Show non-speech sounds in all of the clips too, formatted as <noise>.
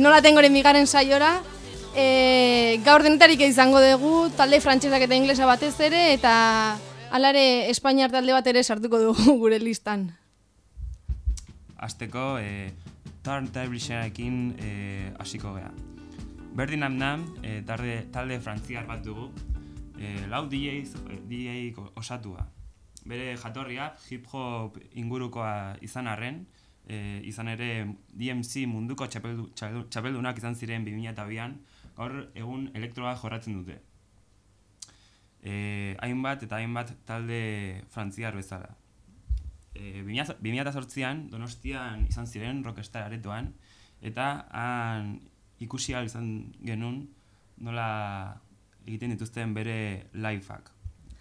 nola tengoren bigaren saiora, e, gaur denetarik izango dugu, talde frantsesak eta inglesa batez ere, eta alare Espainiar talde bat ere sartuko dugu gure listan. Azteko, e, Turntablisharekin e, hasiko gea. Berdin nam e, talde, talde frantziar bat dugu, e, lau DJs, e, DJ osatua. Bere jatorria hip-hop ingurukoa izan arren, e, izan ere DMC munduko txapeldu, txapeldu- txapeldunak izan ziren 2002an, gaur egun elektroa jorratzen dute. E, hainbat eta hainbat talde frantziar bezala. E, 2008an Donostian izan ziren Rockstar aretoan eta han ikusi izan genuen nola egiten dituzten bere liveak.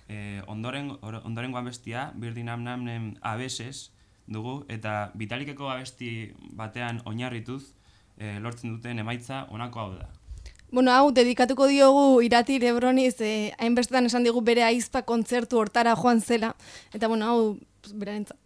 E, ondoren, or- ondorengo abestia, Birdin Amnamen abeses dugu eta bitalikeko abesti batean oinarrituz e, lortzen duten emaitza honako hau da. Bueno, hau, dedikatuko diogu irati Lebroniz, eh, hainbestetan esan digu bere aizpa kontzertu hortara joan zela. Eta, bueno, hau, berarentzat.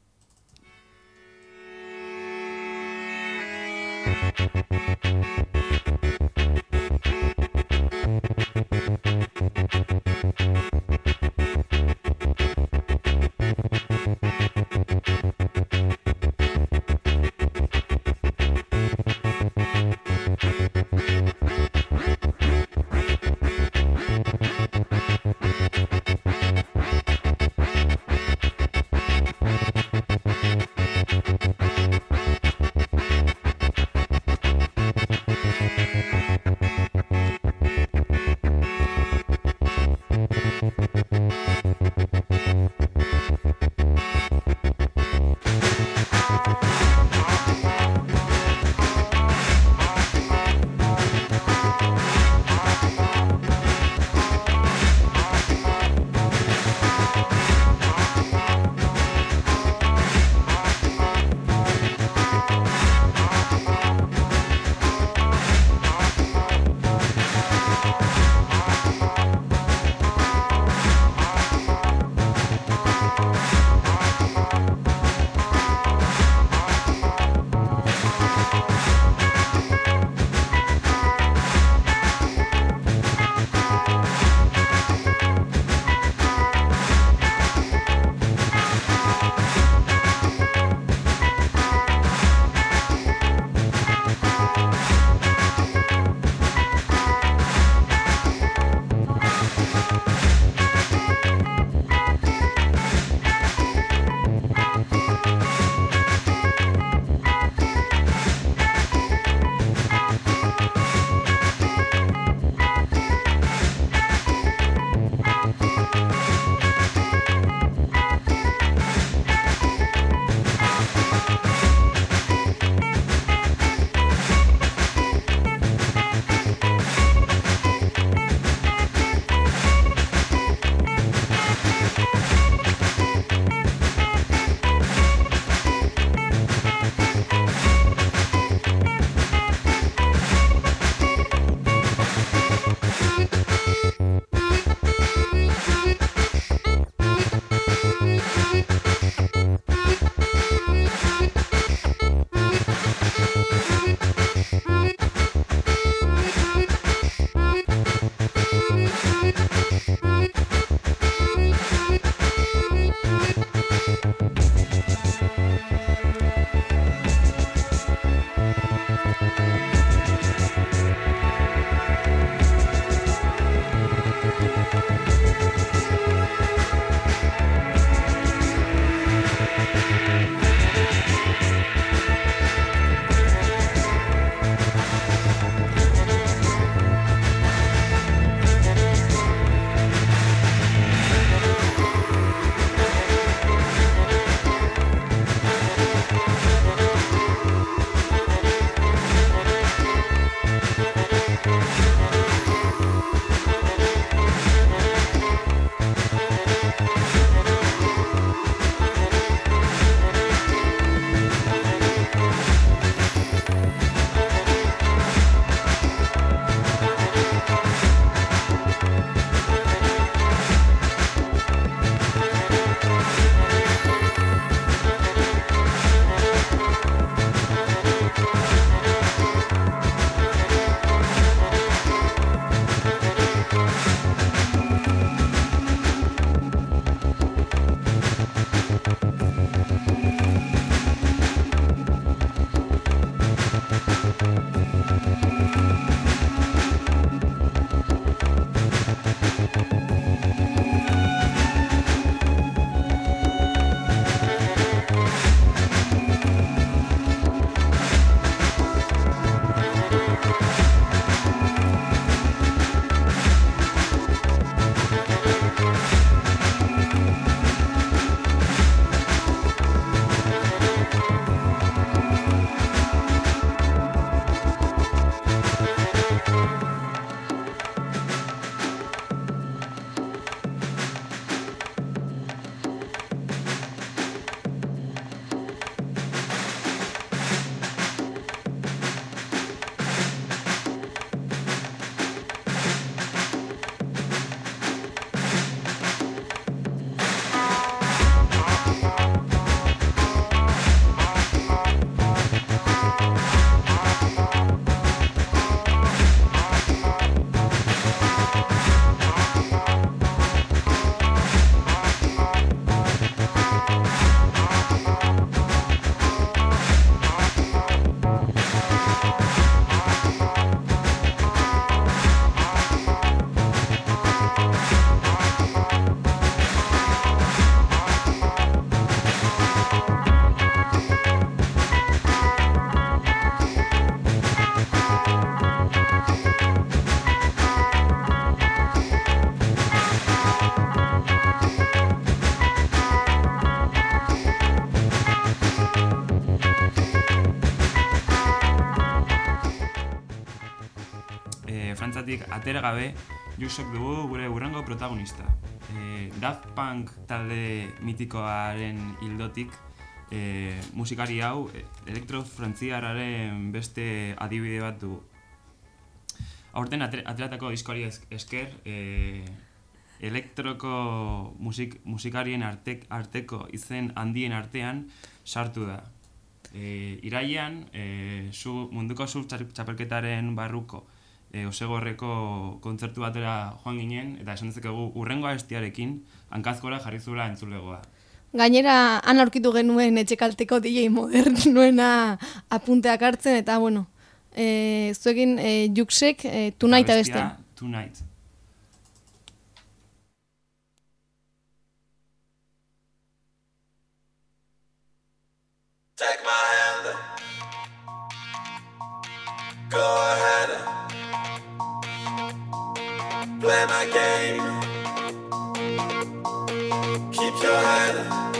atera gabe, Jusok dugu gure urrengo protagonista. E, Daft Punk talde mitikoaren hildotik, e, eh, musikari hau eh, elektrofrantziararen beste adibide bat dugu. Horten atelatako diskoari esker, e, elektroko musik, musikarien artek, arteko izen handien artean sartu da. E, iraian, e, su, munduko zuz txapelketaren barruko, e, Osegorreko kontzertu batera joan ginen, eta esan dezakegu urrengoa estiarekin, hankazkora jarri zula entzulegoa. Gainera, han aurkitu genuen etxekalteko DJ modernuena apunteak hartzen, eta bueno, e, zuekin e, juksek, e, tonight abestia, Tonight. Take my hand Go ahead Play my game. Keep your head.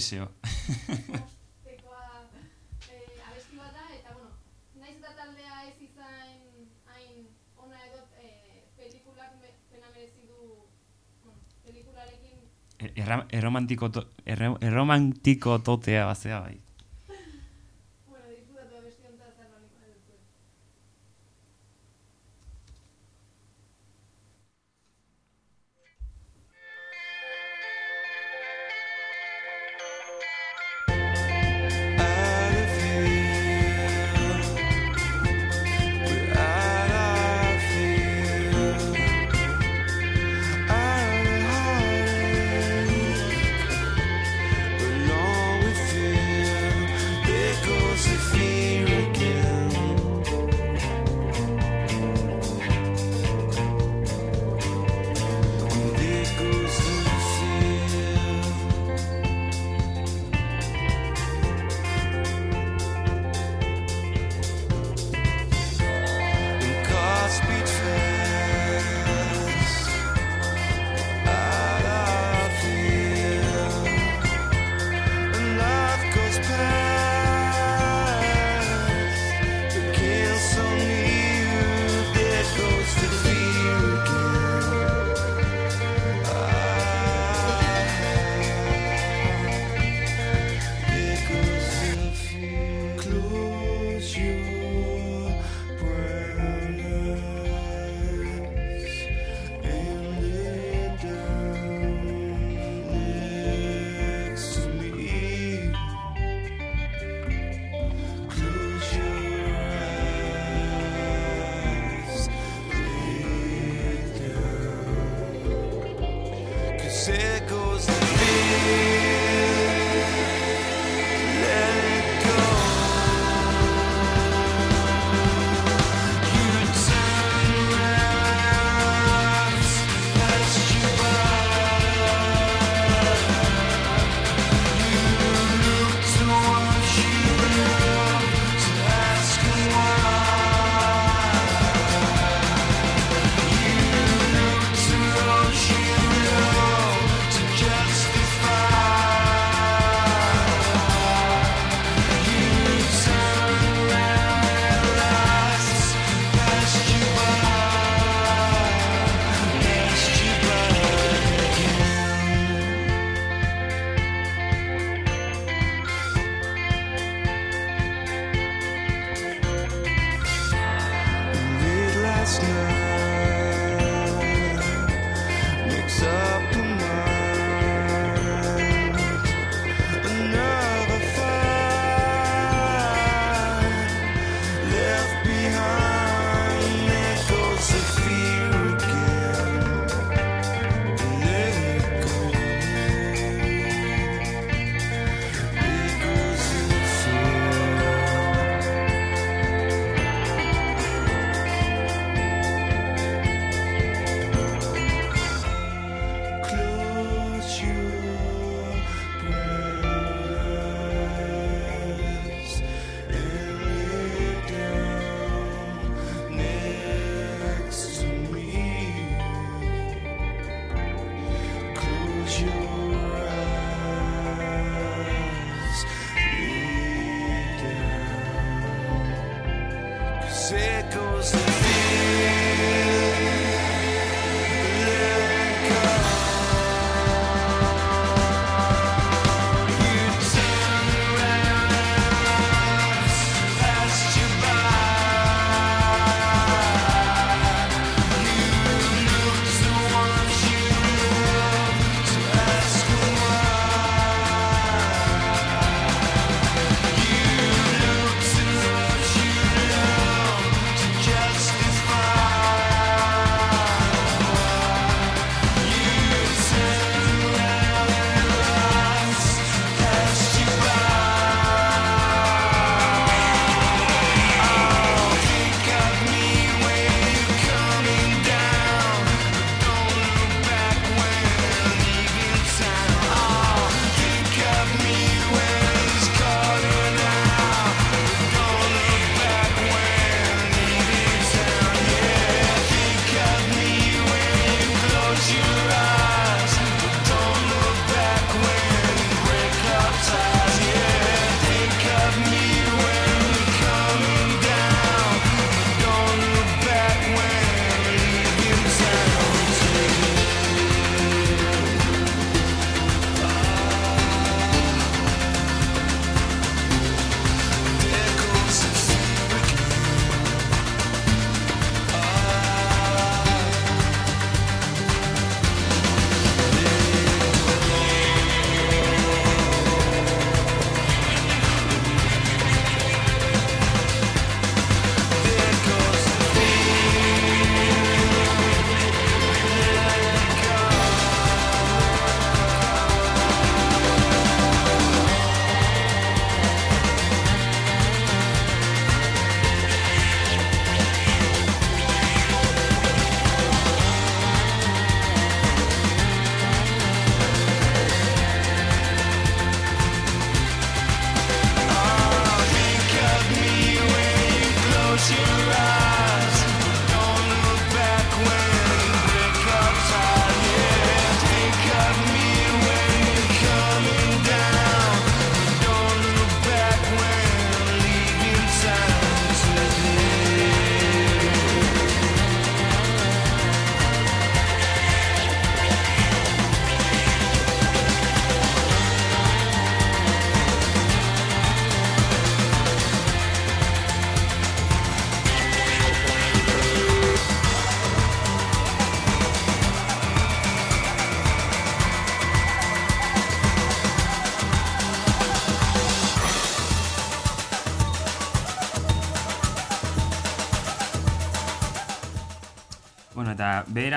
sí. erromantiko, to, eh abesti bat da eta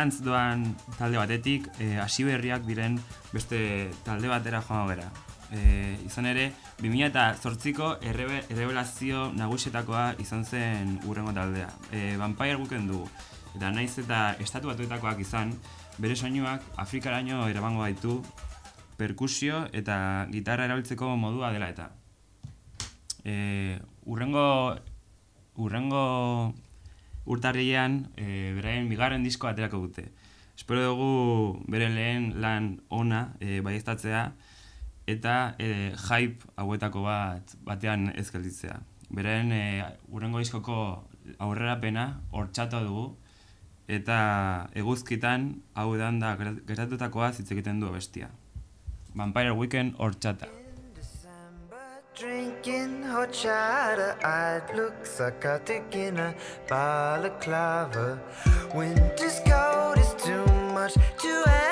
eta beherantz doan talde batetik, e, hasi berriak diren beste talde batera joan gera. E, izan ere, 2008ko errebe, errebelazio nagusietakoa izan zen urrengo taldea. E, Vampire guken dugu. Eta naiz eta estatu batuetakoak izan, bere soinuak Afrikaraino erabango baitu perkusio eta gitarra erabiltzeko modua dela eta. E, urrengo urrengo urtarrilean e, beraien bigarren disko aterako dute. Espero dugu bere lehen lan ona e, baiestatzea eta e, hype hauetako bat batean ez gelditzea. Beraien e, urrengo diskoko aurrerapena hortxatu dugu eta eguzkitan hau edan da geratutakoa hitz egiten du bestia. Vampire Weekend hortxata. Drinking horchata, I'd look psychotic in a balaclava. Winter's cold is too much to handle.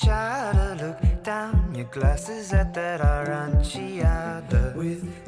Drinking to look down. Your glasses at that aranciata with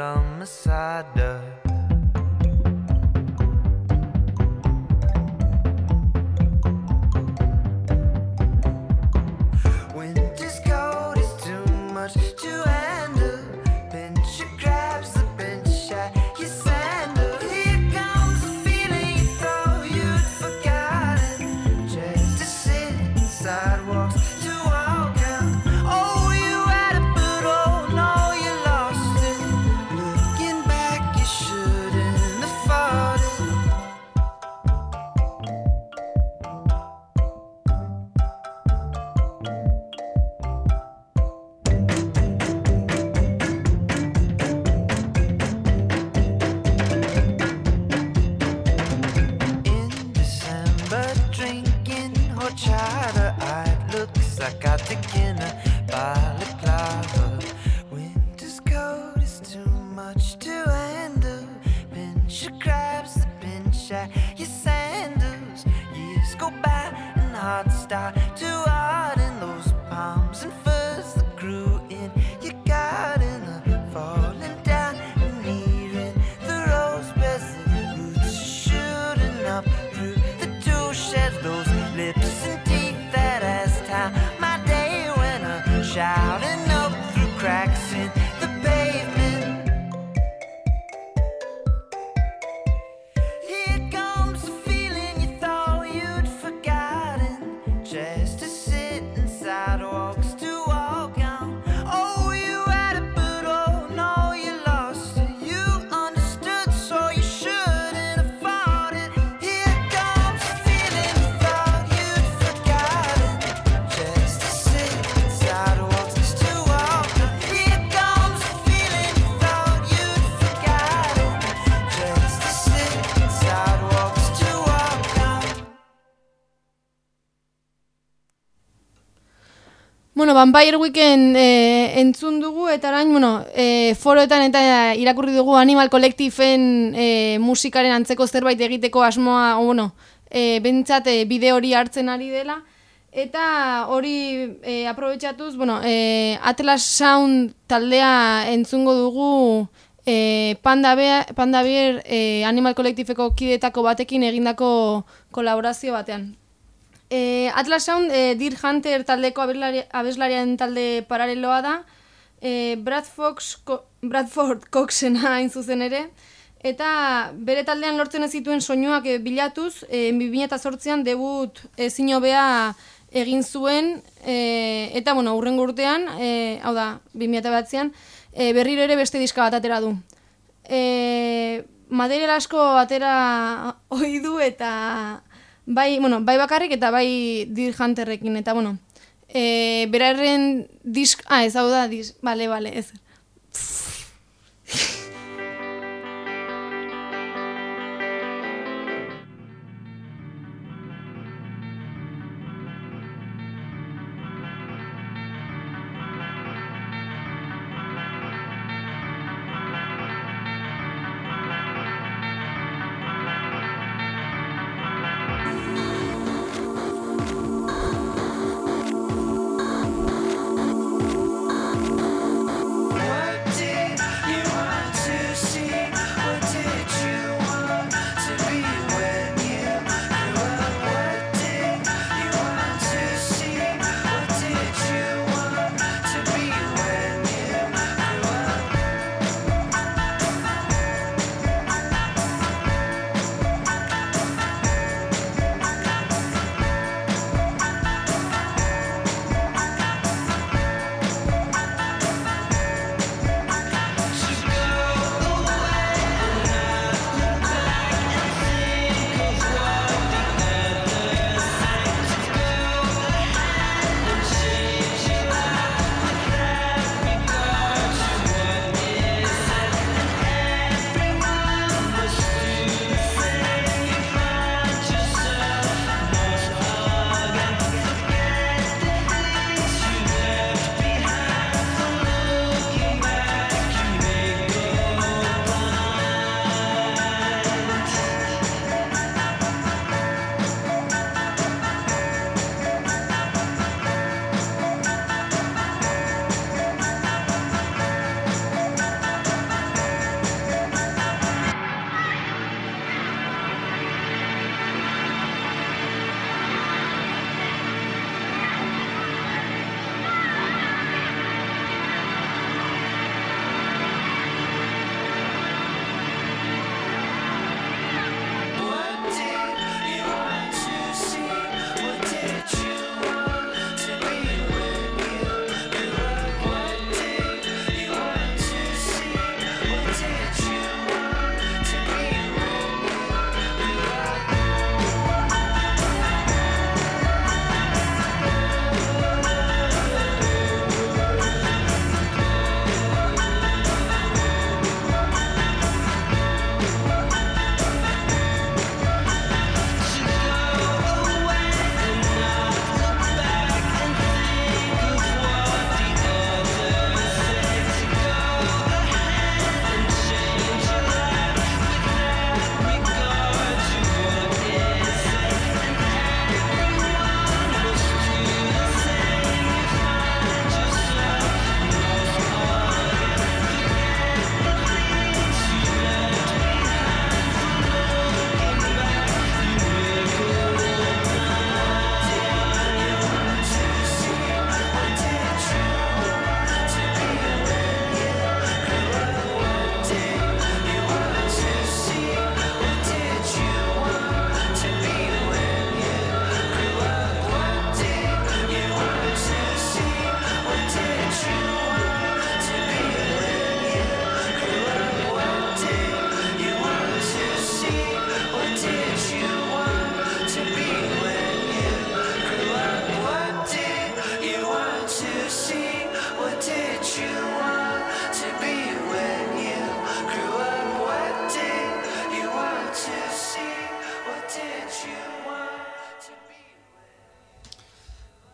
on the side of Vampire Weekend e, entzun dugu eta orain, bueno, e, foroetan eta irakurri dugu Animal Collectiveen e, musikaren antzeko zerbait egiteko asmoa, o, bueno, e, bentsat e, bide hori hartzen ari dela. Eta hori e, aprobetxatuz, bueno, e, Atlas Sound taldea entzungo dugu e, Panda, Bea, Panda Bear e, Animal Collectiveko kidetako batekin egindako kolaborazio batean. E, Atlas Sound e, Deer Hunter taldeko abeslari, abeslariaren talde paraleloa da. E, Brad Fox, Ko, Bradford Coxena <laughs> hain zuzen ere. Eta bere taldean lortzen ez zituen soinuak e, bilatuz, e, 2008an debut ezin hobea egin zuen, e, eta bueno, urrengo urtean, e, hau da, 2008an, e, berriro ere beste diska bat atera du. E, material asko atera ohi du eta bai, bueno, bai bakarrik eta bai Deer Hunterrekin, eta bueno, e, beraren disk, ah, ez hau da, disk, bale, bale, ez.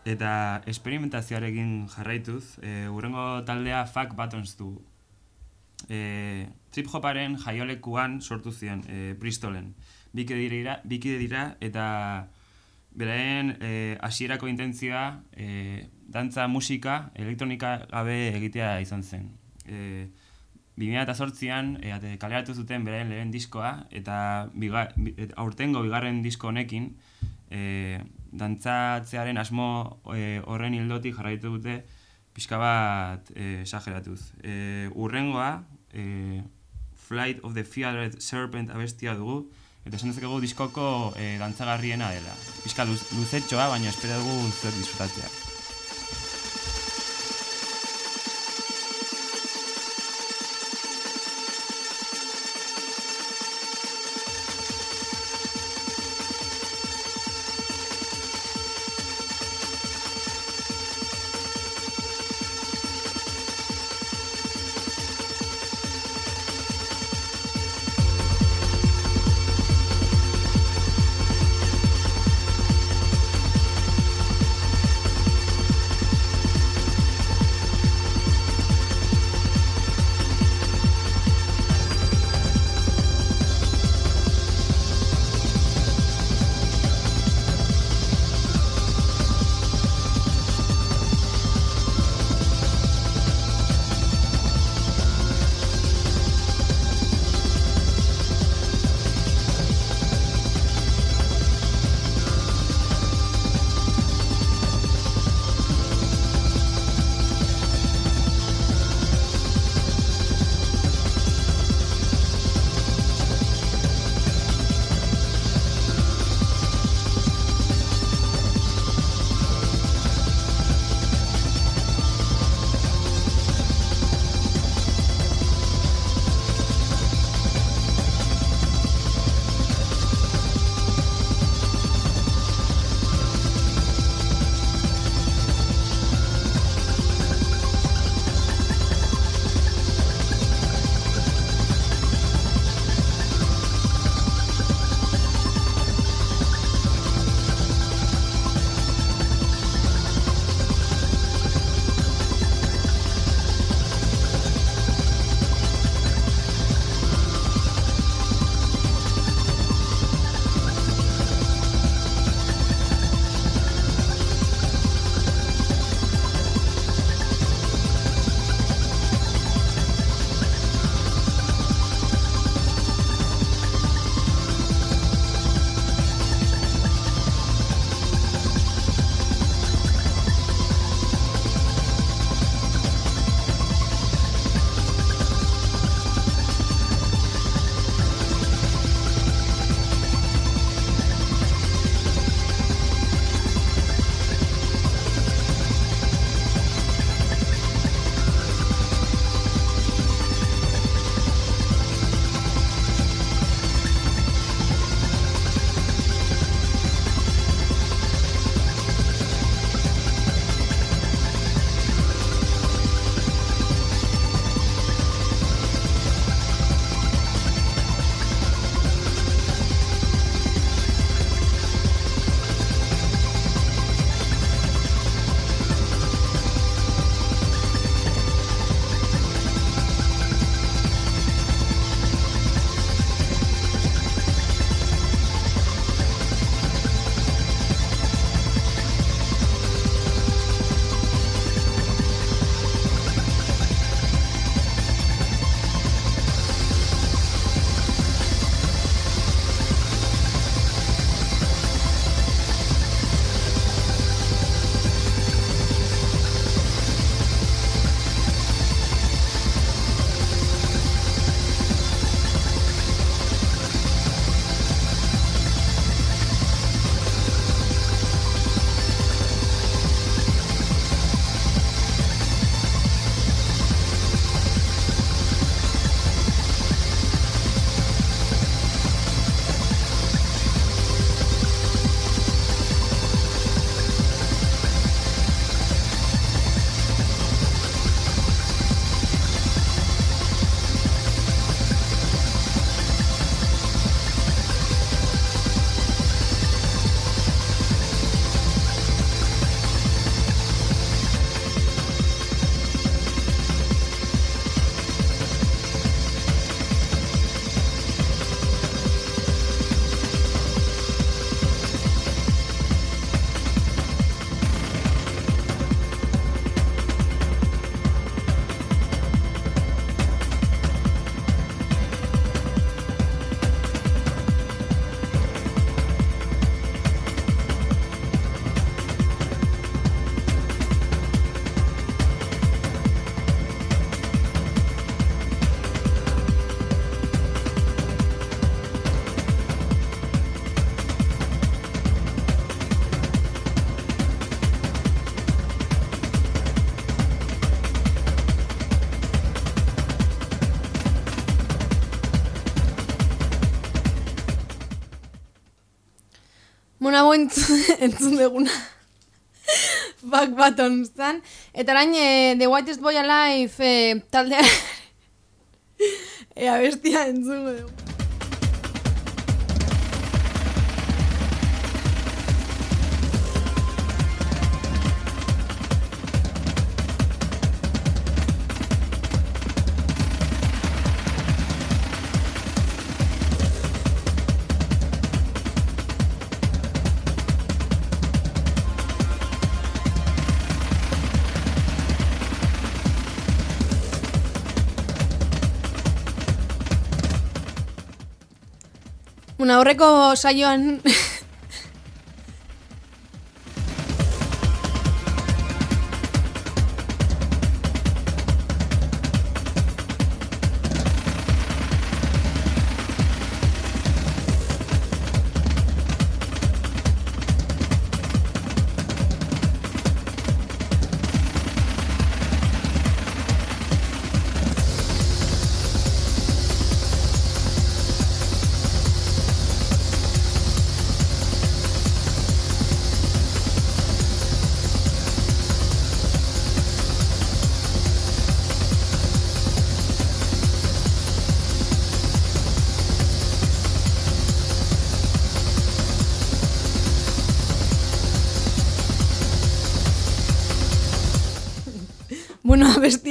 Eta esperimentazioarekin jarraituz, e, urrengo taldea Fuck Buttons du. E, trip hoparen jaiolekuan sortu ziren, e, Bristolen. Bikide dira, bikide dira eta beraien e, hasierako intentzioa e, dantza musika elektronika gabe egitea izan zen. E, 2008an e, kaleratu zuten beraien lehen diskoa eta biga, aurtengo bigarren disko honekin e, dantzatzearen asmo e, horren hildotik jarraitu dute pixka bat esageratuz. E, urrengoa, e, Flight of the Feathered Serpent abestia dugu, eta esan dezakegu diskoko e, dantzagarriena dela. Pizka luz, luzetxoa, baina espero dugu zuek disfrutatzea. Bueno, hau entzun, <laughs> duguna. Back Buttons zan. Eta orain, eh, The Whitest Boy Alive eh, taldea... <laughs> Ea bestia entzungo dugu. Aurreko saioan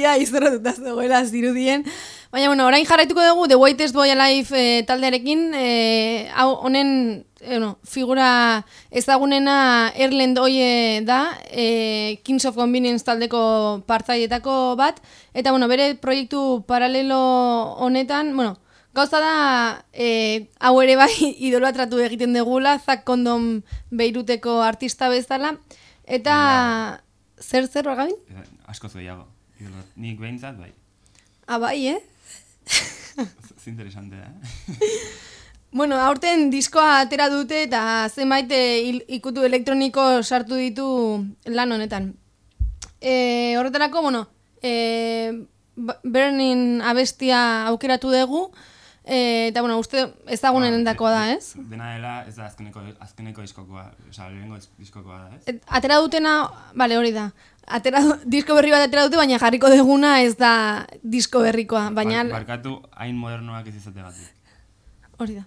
bestia izorratuta zegoela zirudien. Baina, bueno, orain jarraituko dugu The Whitest Boy Alive e, taldearekin, e, hau honen e, no, figura ezagunena Erlend Oie da, e, Kings of Convenience taldeko partaietako bat, eta, bueno, bere proiektu paralelo honetan, bueno, Gauza da, e, hau ere bai <laughs> idolatratu egiten degula, Zak Kondom Beiruteko artista bezala, eta zer zer Gabin? Eh, Askoz gehiago. Idolo- Nik behintzat, bai. Ah, bai, eh? Ez interesante da, eh? Bueno, aurten diskoa atera dute eta zenbait eh, ikutu elektroniko sartu ditu lan honetan. E, horretarako, bueno, e, Burning abestia aukeratu dugu, e, eta, bueno, uste ezagunen dakoa da, ez? Dena dela, ez da azkeneko, azkeneko diskokoa, oza, lehenengo diskokoa da, ez? Et- Atera dutena, bale, hori da. Atera, disko berri bat atera dute, baina jarriko deguna ez da disko berrikoa, baina Bar- barkatu, hain modernoak ez izategatik. hori da.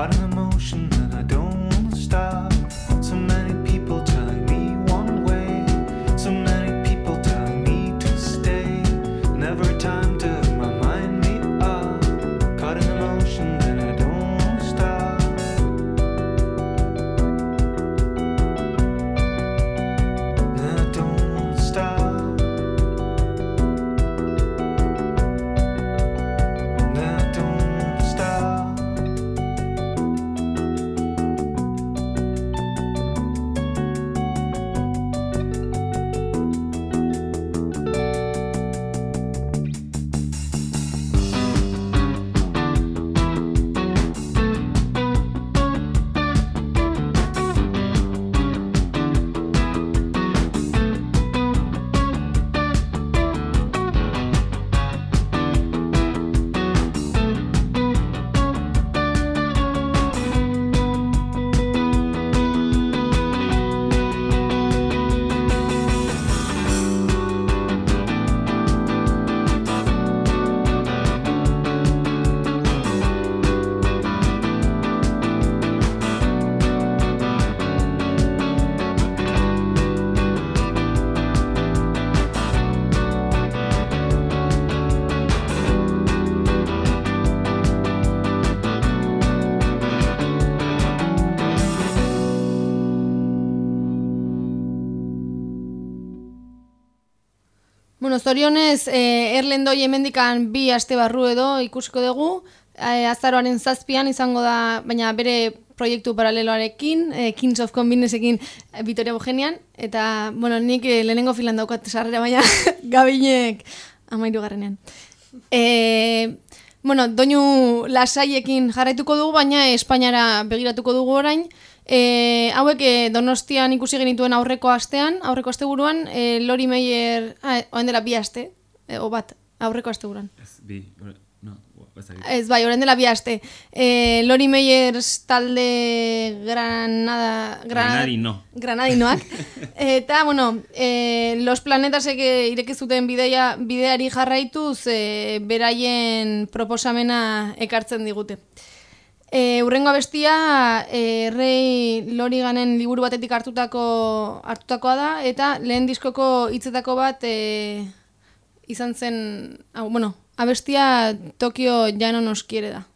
karnım zorionez, e, erlendoi hemendikan bi aste barru edo ikusiko dugu, e, azaroaren zazpian izango da, baina bere proiektu paraleloarekin, e, Kings of Convenienceekin e, Vitoria Eugenian, eta, bueno, nik e, lehenengo filan daukat sarrera, baina <laughs> gabinek amairu garrenean. E, bueno, doinu lasaiekin jarraituko dugu, baina Espainiara begiratuko dugu orain, E, hauek e, donostian ikusi genituen aurreko astean, aurreko asteburuan, e, Lori Meyer, ah, oen dela bi aste, e, o bat, aurreko asteburuan. Ez, bi, no, dakit. Ez bai, orain dela bi aste. E, Lori Meyers talde Granada... Granadino. Granadinoak. <laughs> Eta, bueno, e, Los Planetasek e, ireki zuten bideia, bideari jarraituz e, beraien proposamena ekartzen digute. E, urrengo abestia e, Rei Loriganen liburu batetik hartutako hartutakoa da eta lehen diskoko hitzetako bat e, izan zen, hau, bueno, abestia Tokio ya no nos quiere da.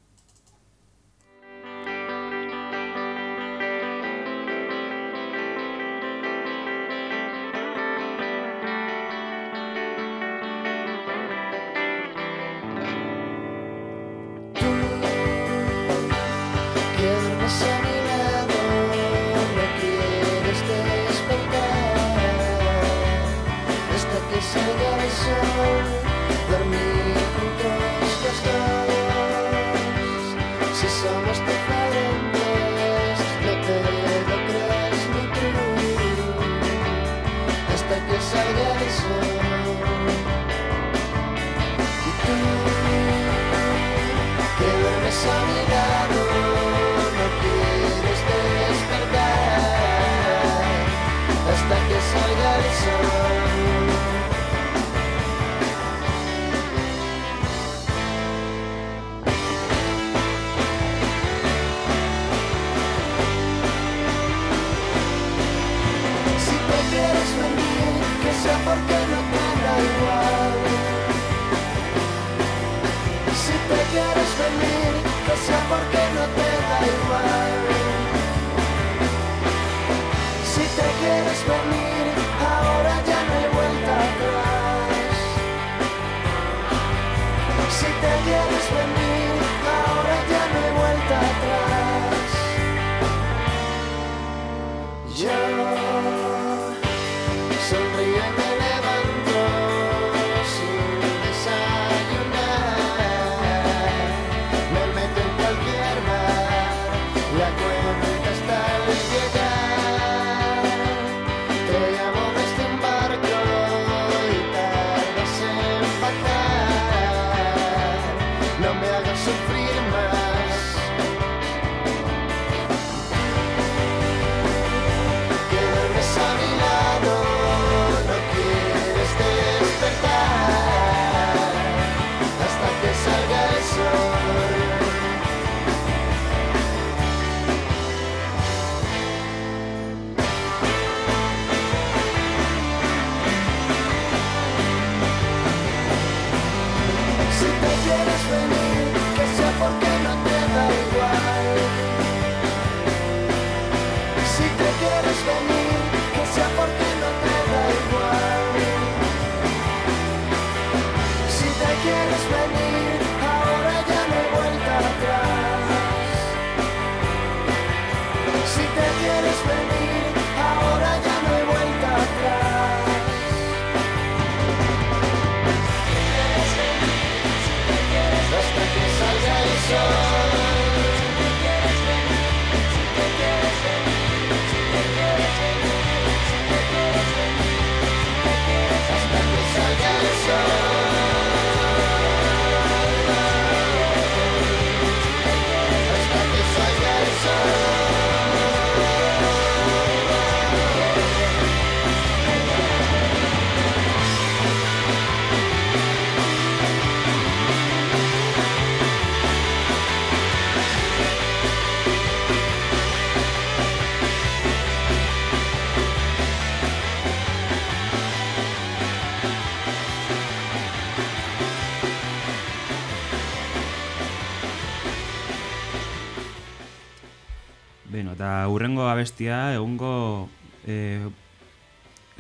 Eta urrengo abestia egungo e,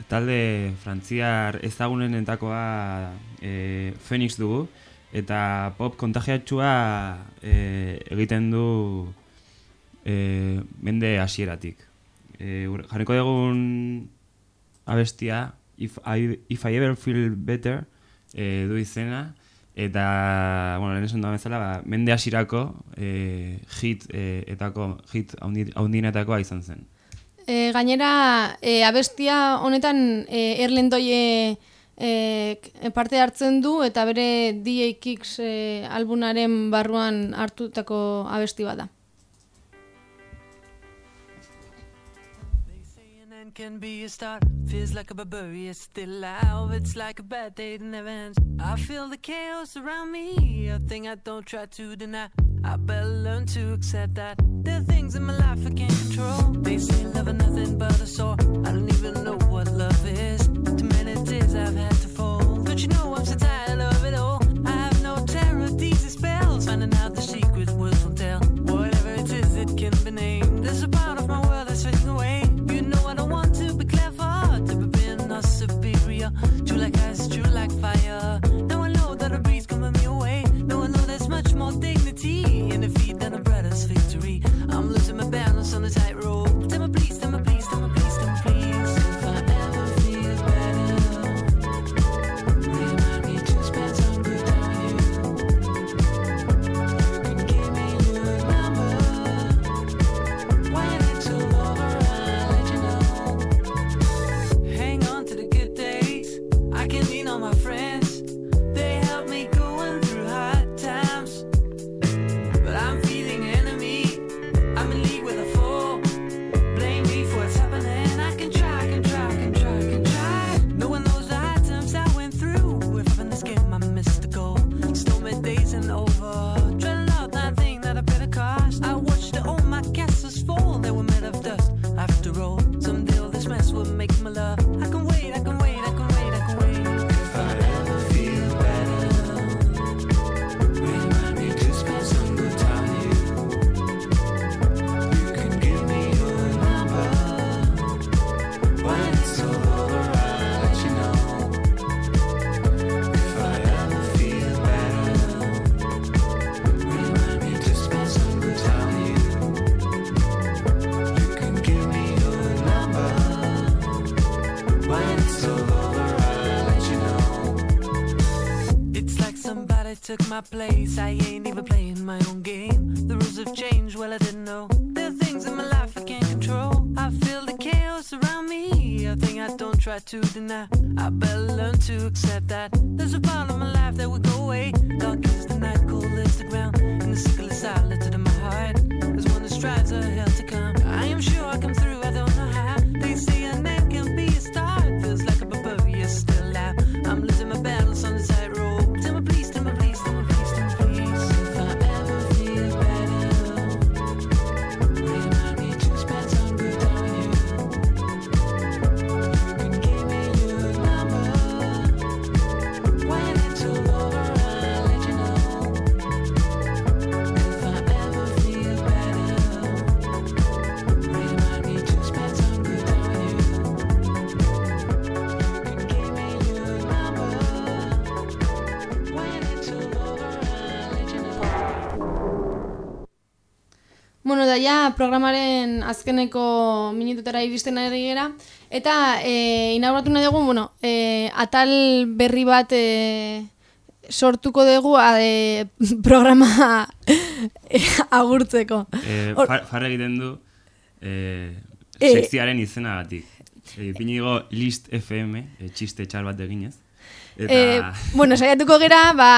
talde frantziar ezagunenetakoa e, Phoenix dugu, eta pop kontagiatxua e, egiten du e, mende hasieratik. E, jarriko dugun abestia, If I, If I Ever Feel Better, e, du izena, eta, bueno, lehen esan da bezala, ba, mende hasierako e, hit, e, etako, hit haundi- haundienetakoa izan zen. E, gainera, e, abestia honetan e, erlendoie e, parte hartzen du eta bere DJ Kicks e, albunaren barruan hartutako abesti bada. Can be a start. Feels like a barbarian still alive. It's like a bad day that never ends. I feel the chaos around me, a thing I don't try to deny. I better learn to accept that there are things in my life I can't control. They say love is nothing but a sore. I don't even know what love is. Too many tears I've had to fold. Don't you know I'm so tired of tea in the feed than the bread is for you. My place. I ain't programaren azkeneko minututera iristen ari gera. Eta e, inauguratu nahi dugu, bueno, e, atal berri bat e, sortuko dugu a, e, <laughs> programa e, <laughs> agurtzeko. E, far, far egiten du e, E- sekziaren izenagatik. E, Ipinigo List FM, e, txiste txar bat eginez. Eta... E, bueno, saiatuko gera, ba,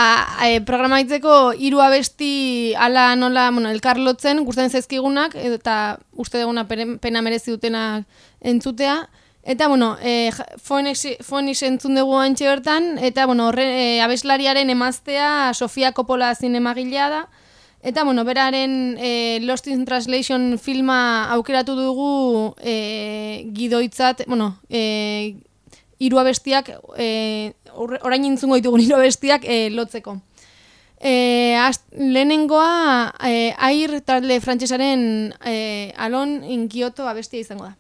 e, programa itzeko hiru abesti ala nola, bueno, elkarlotzen, gustatzen zaizkigunak, eta uste duguna pere- pena merezi dutenak entzutea. Eta, bueno, e, Phoenix, Phoenix entzun dugu antxe bertan, eta, bueno, horre, e, abeslariaren emaztea Sofia Coppola zinemagilea da. Eta, bueno, beraren e, Lost in Translation filma aukeratu dugu e, gidoitzat, bueno, e, hiru abestiak, e, orain intzungo ditugun <laughs> hiru abestiak e, lotzeko. E, az, lehenengoa e, air talde frantsesaren e, alon in Kyoto abestia izango da.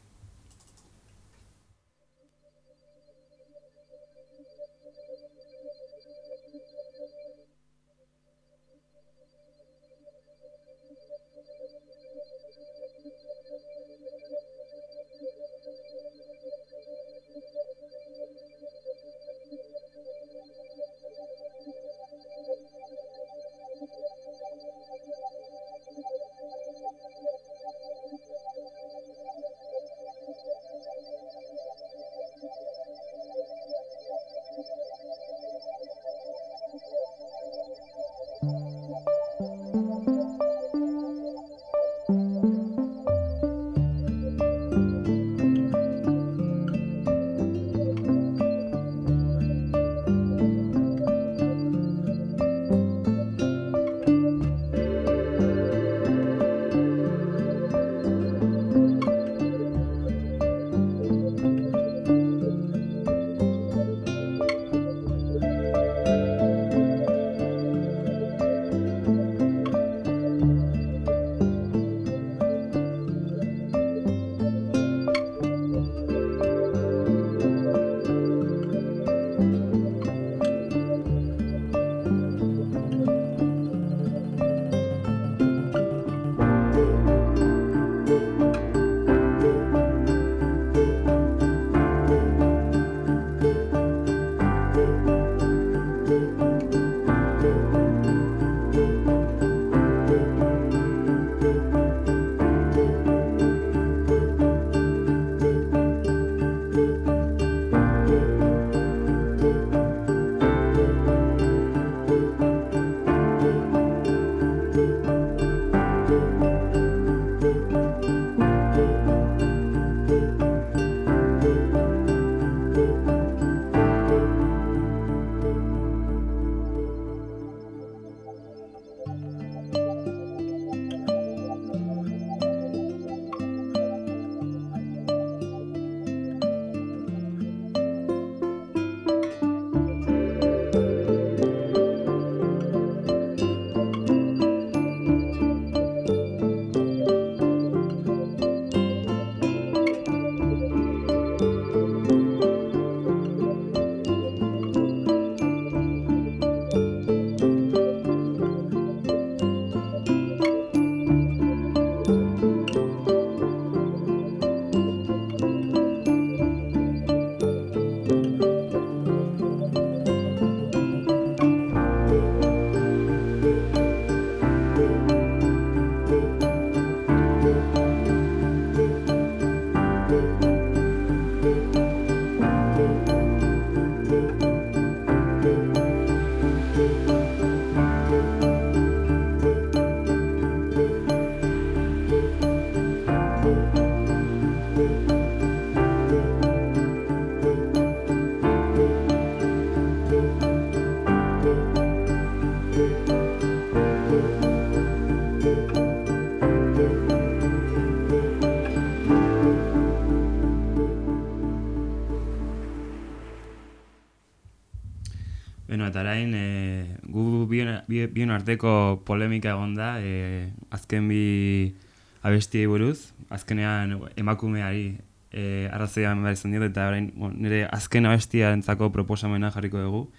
Bion, bi- bion arteko polemika egon da, e, azken bi abestiei buruz, azkenean emakumeari e, arrazoian behar izan diot, eta orain bon, nire azken abestiarentzako proposamena jarriko dugu.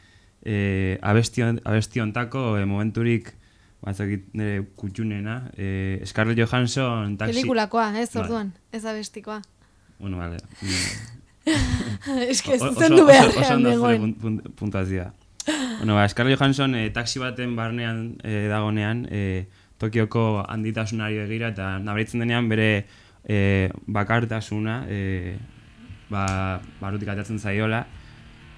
E, abesti, hon- abesti ontako e, momenturik, batzakit nire kutxunena, e, Scarlett Johansson taxi... Pelikulakoa, ez, orduan, ez abestikoa. Bueno, vale. Mm. <laughs> <laughs> Ez que ez O- oso- zendu oso- Oso beharrean bueno, ba, Scarlett Johansson e, taxi baten barnean e, dagonean, e, Tokioko handitasunari begira eta nabaritzen denean bere e, bakartasuna e, ba, barrutik atatzen zaiola.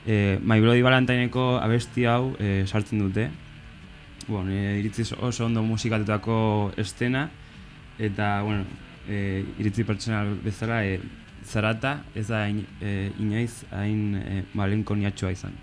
E, My Bloody Valentineeko abesti hau e, sartzen dute. Bueno, e, iritziz oso ondo musikatutako estena eta, bueno, e, iritzi pertsonal bezala e, zarata ez da hain, e, inoiz hain e, malenkoniatxoa izan.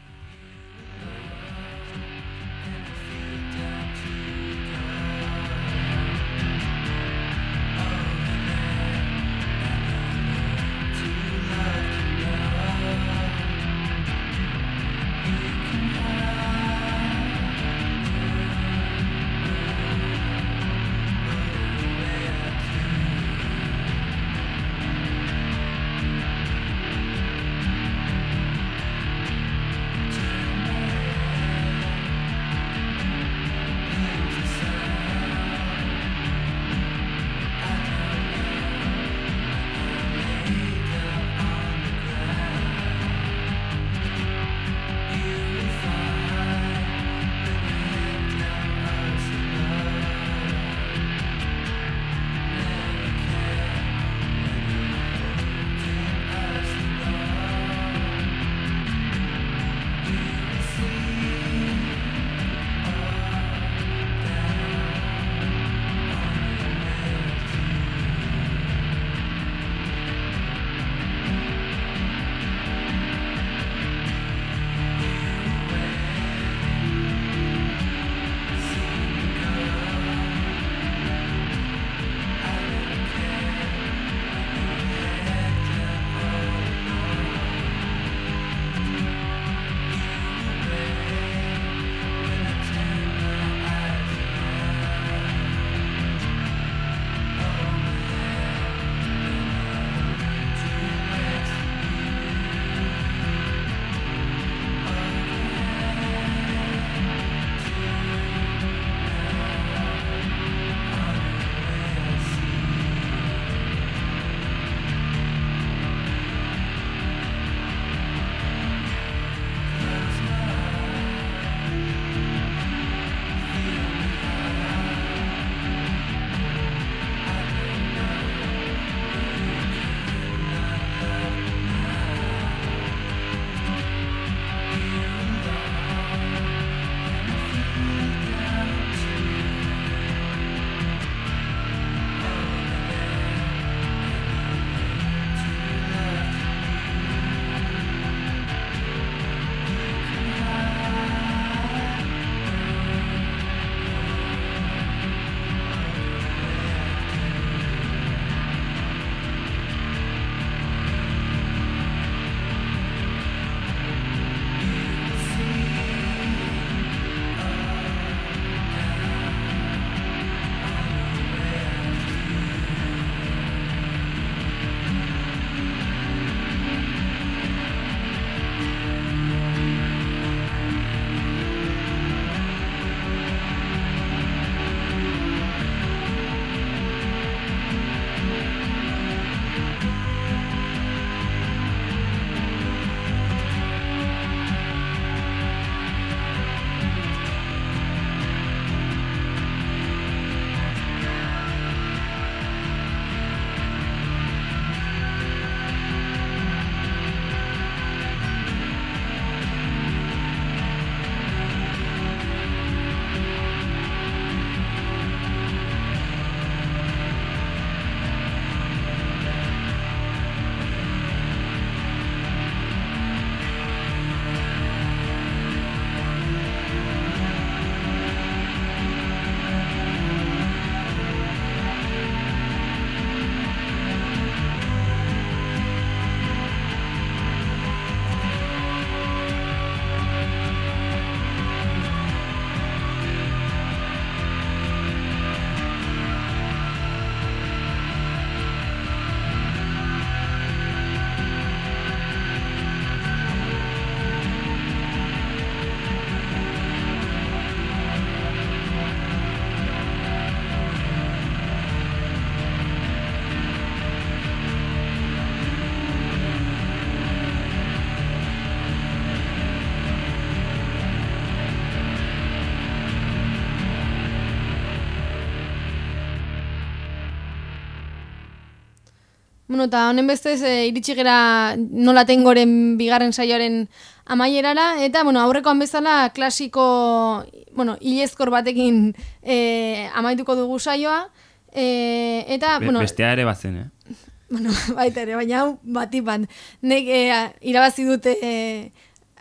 Bueno, eta honen bestez e, iritsi gera nola tengoren bigarren saioaren amaierara, eta, bueno, aurrekoan bezala klasiko, bueno, ilezkor batekin e, amaituko dugu saioa, e, eta, Be, bueno, bestea ere bazen, eh? <laughs> bueno, baita ere, baina hau bati bat. Nek e, irabazi dute e,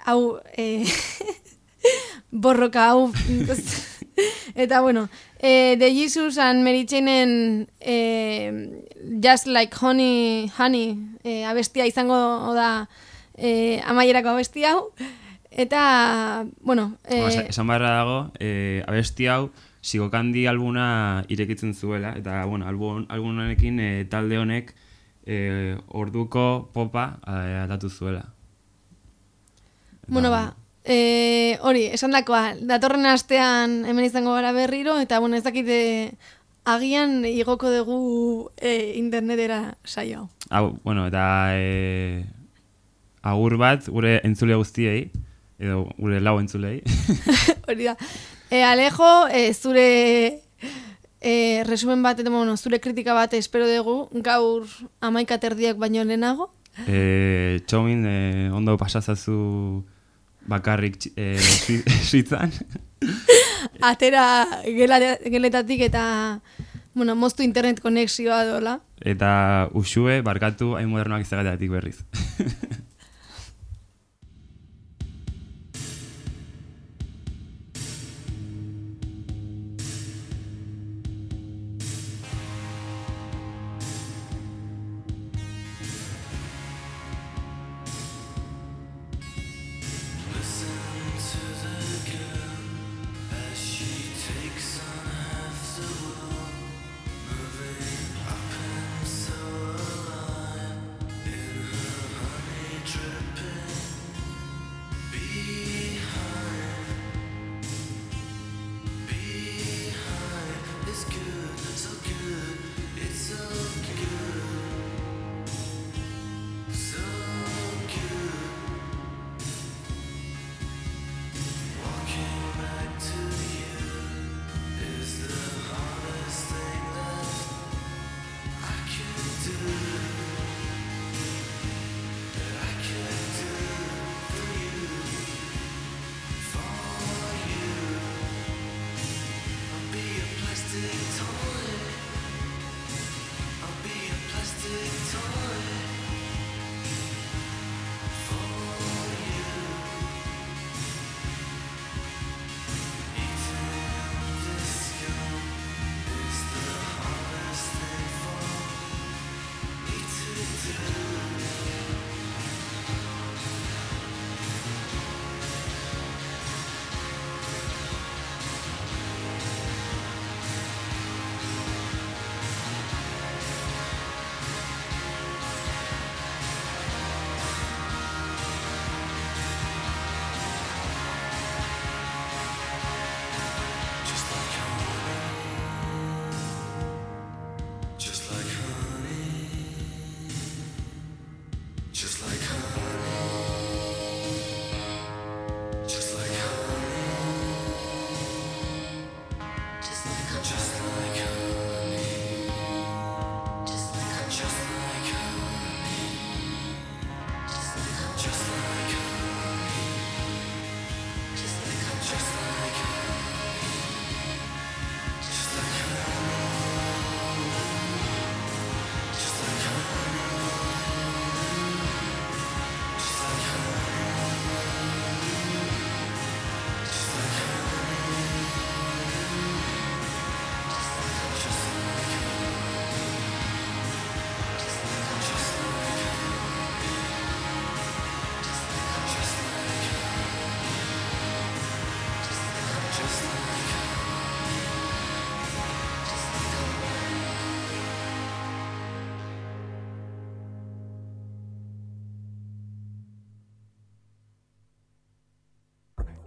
hau e, <laughs> borroka hau. <laughs> <laughs> Eta bueno, e, The Jesus and Mary Chainen e, Just Like Honey, honey e, abestia izango da e, amaierako abesti hau. Eta, bueno, e, Ba, esan- beharra dago, eh, abesti hau, Sigokandi albuna irekitzen zuela, eta, bueno, album honekin eh, talde honek eh, orduko popa eh, aldatu zuela. Bueno, ba, e, hori, esan dakoa, datorren astean hemen izango gara berriro, eta, bueno, ez dakite agian igoko dugu e, internetera saio hau. Bueno, eta eh, agur bat gure entzule guztiei, edo gure lau entzulei. <laughs> <laughs> Hori da. E, Alejo, e, zure e, resumen bat, eta, bueno, zure kritika bat espero dugu, gaur amaika terdiak baino lehenago. e, txomin, eh, ondo pasazazu bakarrik txi- eh, Sui- <laughs> Suitzan. <laughs> Atera geletatik eta, bueno, moztu internet konexioa dola. Eta usue, barkatu, hain modernoak izagateatik berriz. <laughs>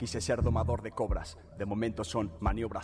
Quise ser domador de cobras. De momento son maniobras